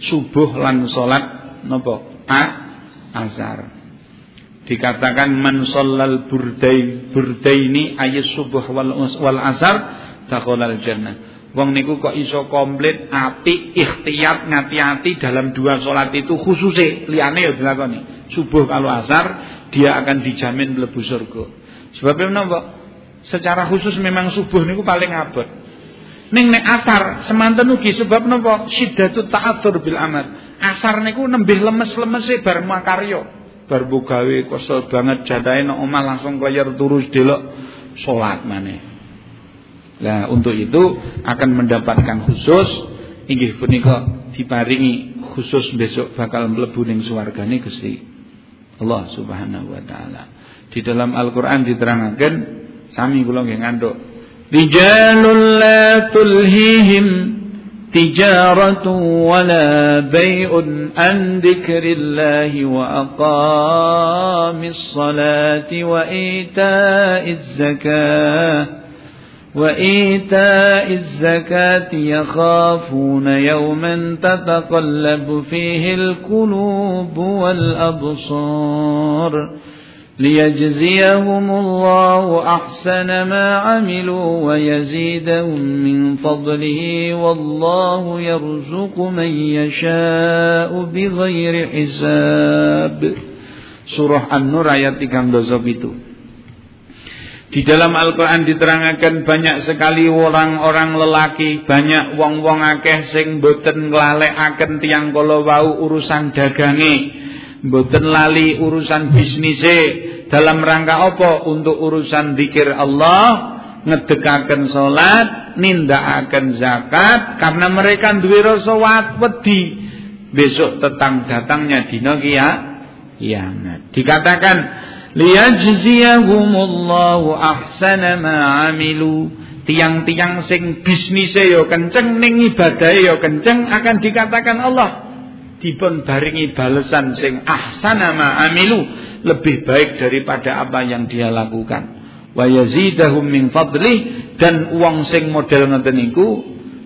subuh lan salat napa a asar dikatakan man shallal burdain burdaini ayat subuh wal, asar dakhalal jannah Wong niku kok iso komplit api ikhtiyat ngati-ati dalam dua sholat itu khususnya liane ya dilakoni. Subuh kalau asar dia akan dijamin mlebu surga. Sebabnya menapa? Secara khusus memang subuh niku paling abot. Ning nek asar semanten ugi sebab napa syiddatut ta'atsur bil amal. Asar niku nembih lemes-lemese bar makarya. Bar gawe kesel banget jadahe nek omah langsung klayar turus delok salat maneh. Nah, untuk itu akan mendapatkan khusus inggih punika diparingi khusus besok bakal mlebu ning swargane Gusti Allah Subhanahu wa taala. Di dalam Al-Qur'an diterangkan Sami kula nggih ngandhuk. Rijalul la tulhihim تجارة ولا بيع عن ذكر الله وأقام الصلاة وإيتاء الزكاة وإيتاء الزكاة يخافون يوما تتقلب فيه القلوب والأبصار ليجزيهم الله أحسن ما عملوا ويزيدهم من فضله والله يرزق من يشاء بغير حساب Surah An-Nur ayat 37 Di dalam Al-Quran diterangkan banyak sekali orang-orang lelaki, banyak wong-wong akeh sing boten nglalekaken tiang kala wau urusan dagange, boten lali urusan bisnise dalam rangka apa? Untuk urusan zikir Allah, ngedekaken salat, nindakaken zakat karena mereka duwe rasa wedi besok tetang datangnya dina kiamat. Dikatakan liyajziyahumullahu ahsana ma amilu tiang-tiang sing bisnise yo ya kenceng ning ibadahe yo ya kenceng akan dikatakan Allah dipun baringi balesan sing ahsana ma amilu lebih baik daripada apa yang dia lakukan wa yazidahum min fadli dan uang sing model ngoten niku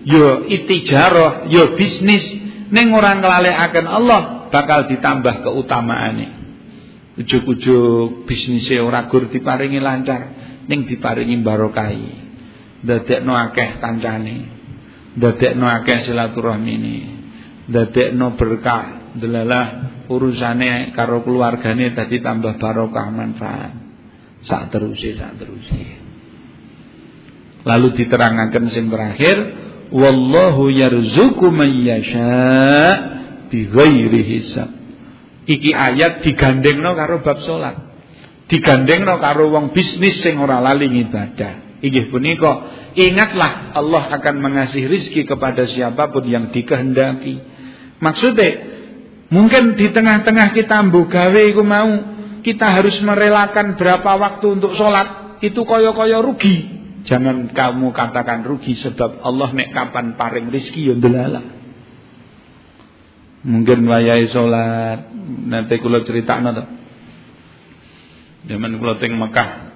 yo ya itijarah yo bisnis ning orang kelalekaken Allah bakal ditambah keutamaane Ujuk-ujuk bisnisnya ora gur diparingi lancar, ning diparingi barokai. Dadekno akeh kancane. Dadekno akeh silaturahmine. Dadekno berkah. Delalah urusane karo keluargane tadi tambah barokah manfaat. Sak terusé sak terusé. Lalu diterangkan sing terakhir, wallahu yarzuqu man yasha bighairi hisab. Iki ayat digandengno karo bab salat. Digandengno karo wong bisnis sing ora lali ibadah. Inggih punika ingatlah Allah akan mengasih rizki kepada siapa pun yang dikehendaki. Maksudnya mungkin di tengah-tengah kita gawe iku mau kita harus merelakan berapa waktu untuk sholat itu koyo-koyo rugi. Jangan kamu katakan rugi sebab Allah nek kapan paring rizki yo ndelalah. Mungkin wayahe salat nanti kula critakno to. Zaman kula teng Mekah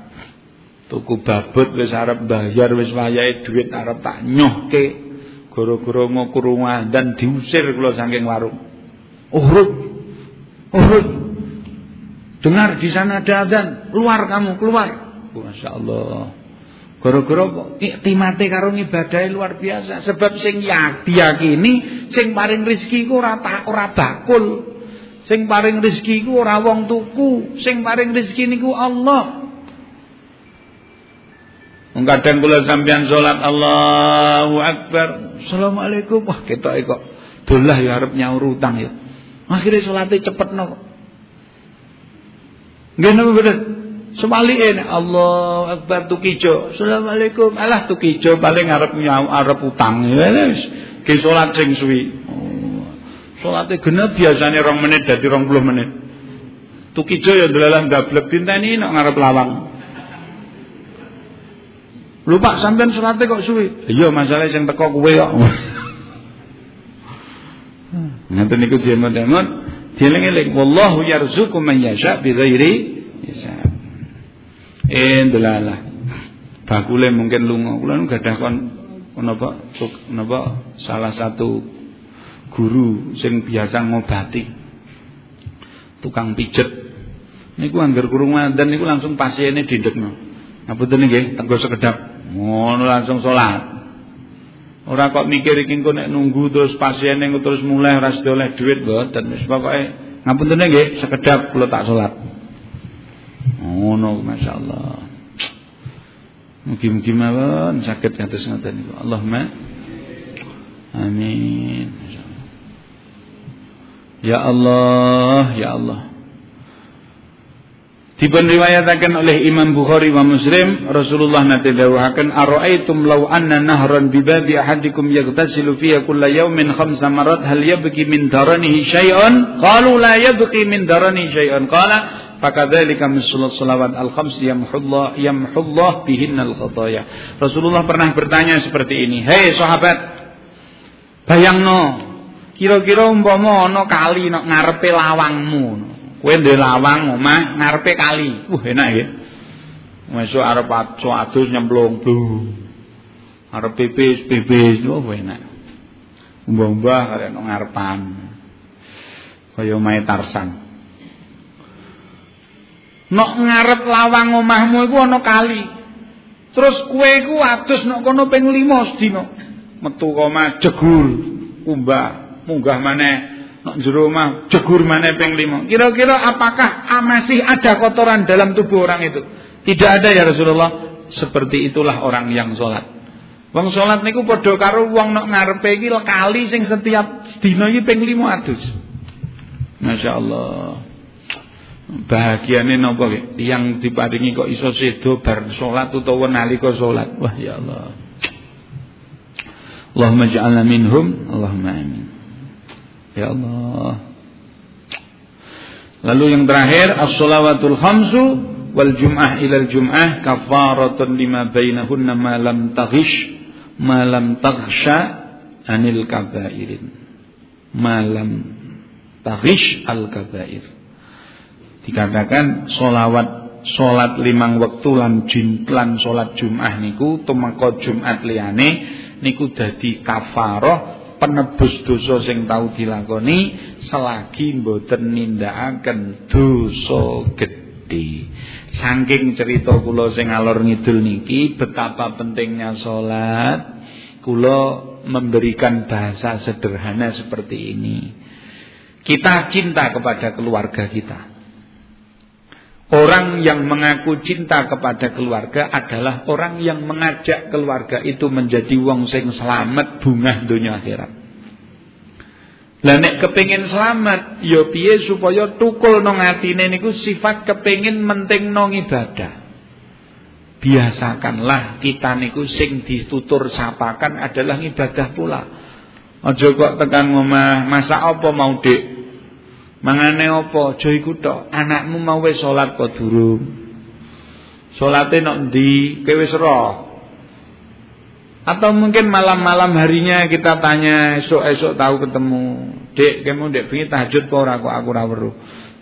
tuku babut wis arep bayar wis wayahe duit arep tak nyohke gara-gara mau kurungan dan diusir kula saking warung. Urut. Urut. Dengar di sana ada adzan, keluar kamu, keluar. Masya Allah. Gara-gara iktimate karo ngibadahe luar biasa. Sebab sing ya diyakini sing paring rezeki iku ora ora bakul. Sing paring rezeki iku ora wong tuku, sing paring rezeki niku Allah. Wong kadang kula sampeyan salat Allahu Akbar, Assalamualaikum. Wah, ketoke kok dolah ya arep nyaur utang ya. Akhire salate cepetno. Nggih napa bener? Semalike Allah Akbar tukijo. Assalamualaikum. Alah tukijo paling arep nyau arep utang. Ya wis ki salat sing suwi. Oh. Salate genep biasane 2 menit dadi 20 menit. Tukijo ya dolalan gablek dinteni nek ngarep lawang. Lupa sampean salate kok suwi. Iya masalah sing teko kowe kok. Nanti niku diemot-emot, dieling-eling wallahu yarzuqu man yasha bighairi hisab. Eh ndelalah. Bakule mungkin lunga. Kula nu gadah kon napa napa salah satu guru sing biasa ngobati. Tukang pijet. Niku anggar kurung dan niku langsung pasiene dindekno. Ngapunten nggih, tenggo sekedap. Ngono langsung salat. Ora kok mikir iki engko nek nunggu terus pasiene terus mulai ora oleh dhuwit mboten. Wis pokoke ngapunten nggih, sekedap kula tak salat. Ngono masyaallah. Mugi-mugi mawon saged kados ngoten niku. Allahumma amin. Ya Allah, ya Allah. Dipun riwayataken oleh Imam Bukhari wa Muslim, Rasulullah nate dawuhaken, "Ara'aitum law anna nahran bi babi ahadikum yaghtasilu fiha kulla yawmin khamsa marat hal yabki min daranihi syai'un?" Qalu la yabki min daranihi syai'un. Qala Fakadzalika misalul salawat al-khams yamhullah yamhullah bihinnal khataya. Rasulullah pernah bertanya seperti ini, "Hei sahabat, bayangno, kira-kira umpama ana kali nok ngarepe lawangmu. Kowe ndek lawang omah ngarepe kali. Wah, enak ya. Mesuk arep adus nyemplung. Arep pipis, pipis oh enak. Mbah-mbah karek nang ngarepan. Kaya mae Tarsan. Nok ngarep lawang omahmu iku ana kali. Terus kowe iku adus nok kono ping 5 sedina. Metu koma jegur, kumbah, munggah maneh nok jero omah jegur maneh ping 5. Kira-kira apakah masih ada kotoran dalam tubuh orang itu? Tidak ada ya Rasulullah. Seperti itulah orang yang sholat. Wong sholat niku padha karo wong nok ngarepe iki kali sing setiap dina iki ping 5 adus. Masya Allah. Bahagiane napa? Yang diparingi kok iso sedo bar salat utawa nalika salat. Wah ya Allah. Allahumma ja'alna minhum. Allahumma amin. Ya Allah. Lalu yang terakhir as-shalawatul khamsu wal jum'ah ilal jum'ah kafaratun lima bainahunna ma lam taghish ma lam taghsha anil kabairin. Ma lam taghish al kabair. Dikatakan solawat solat limang waktu lan jin lan solat Jum'ah niku tumeka Jumat liyane niku dadi kafaroh penebus dosa sing tau dilakoni selagi mboten nindakaken dosa gedhe. Saking cerita kula sing alor ngidul niki betapa pentingnya salat, kula memberikan bahasa sederhana seperti ini. Kita cinta kepada keluarga kita. Orang yang mengaku cinta kepada keluarga adalah orang yang mengajak keluarga itu menjadi wong sing selamat bunga dunia akhirat. Lah nek kepengin selamat, ya piye supaya tukul nang atine niku sifat kepengin menting nang ibadah. Biasakanlah kita niku sing ditutur sapakan adalah ibadah pula. Aja kok tekan ngomah, masa apa mau Dik? Mangane apa? Aja iku tok. Anakmu mau wis salat apa durung? Salate nok ndi? Kowe wis. Atau mungkin malam-malam harinya kita tanya esok-esok tahu ketemu. Dek, kamu dek pengen tahajud kok ora kok aku ora weruh.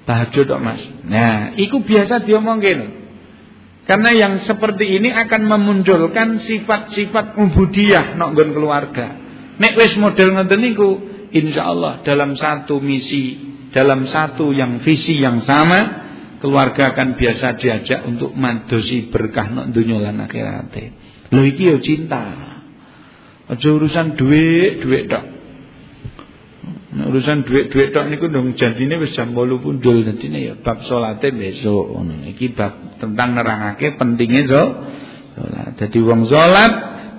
Tahajud kok Mas. Nah, iku biasa diomongin. Karena yang seperti ini akan memunculkan sifat-sifat ubudiyah nok keluarga. Nek wis model ngoten niku insyaallah dalam satu misi dalam satu yang visi yang sama keluarga akan biasa diajak untuk madosi berkah nok dunya lan akhirate. Lho iki yo cinta. Aja urusan duit, duit tok. Urusan duit-duit tok niku ndong janjine wis jam 8 pundul dadine ya bab salate besok. Iki bab tentang nerangake pentingnya so salat. Dadi wong salat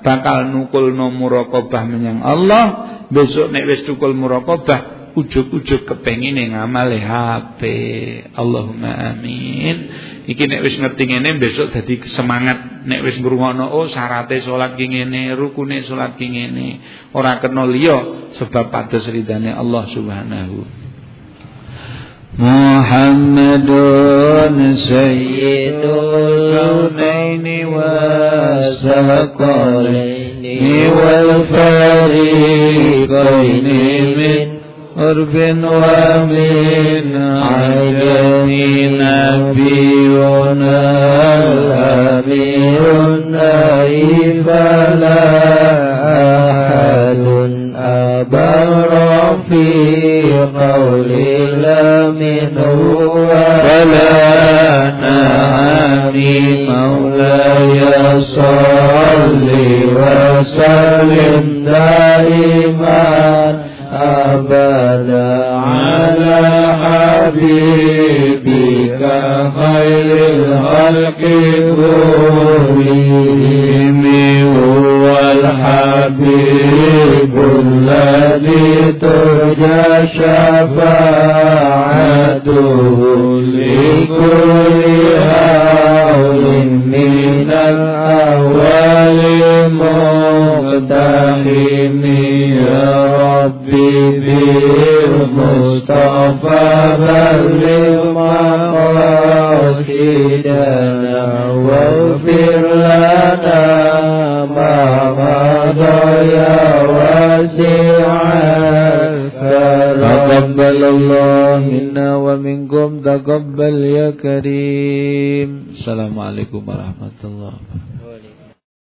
bakal nukul muraqabah menyang Allah, besok nek wis tukul muraqabah ujug-ujug kepengine ngamale HP. Allahumma amin. Iki nek wis ngerti ngene besok dadi semangat nek wis ngrungokno oh syarate salat ki ngene, rukune salat ki ngene. Ora kena liya sebab pados ridane Allah Subhanahu Muhammadun sayyidul kaunaini wasaqalaini wal fariqaini قرب ومن عجم نبينا الأمير النائب لا أحد أبر في قول منه ولا نعمي مولاي صل وسلم. دائما أبدا على حبيبك خير الخلق كلهم هو الحبيب الذي ترجى شفاعته لكل هول من الأهوال مقتحم يا ربي بالمصطفى بلغ مقاصدنا واغفر لنا ما مضى يا واسع تقبل الله منا ومنكم تقبل يا كريم. السلام عليكم ورحمة الله.